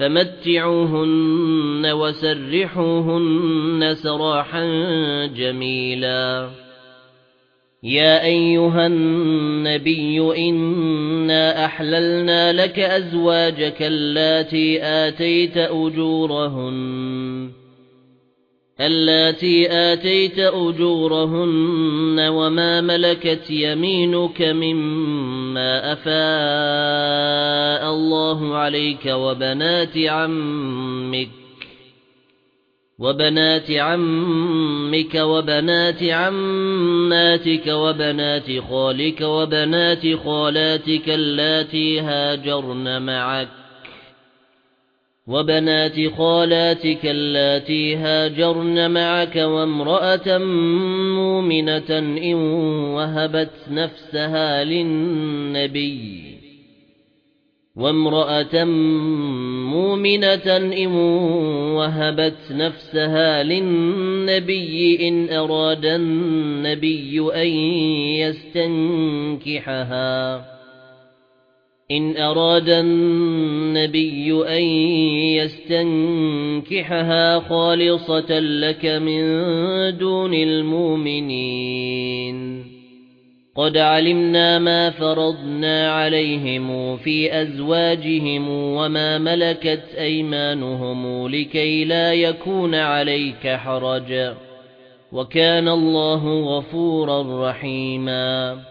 فمتعوهن وسرحوهن سراحا جميلا. يا أيها النبي إنا أحللنا لك أزواجك اللاتي آتيت أجورهن. اللاتي آتيت أجورهن وما ملكت يمينك مما أفاء الله عليك وبنات عمك وبنات عمك وبنات عماتك وبنات خالك وبنات خالاتك اللاتي هاجرن معك وبنات خالاتك اللاتي هاجرن معك وامرأة مؤمنة إن وهبت نفسها للنبي وامرأة مؤمنة إن وهبت نفسها للنبي إن أراد النبي أن يستنكحها إن أراد النبي أن يستنكحها خالصة لك من دون المؤمنين. قد علمنا ما فرضنا عليهم في أزواجهم وما ملكت أيمانهم لكي لا يكون عليك حرج. وكان الله غفورا رحيما.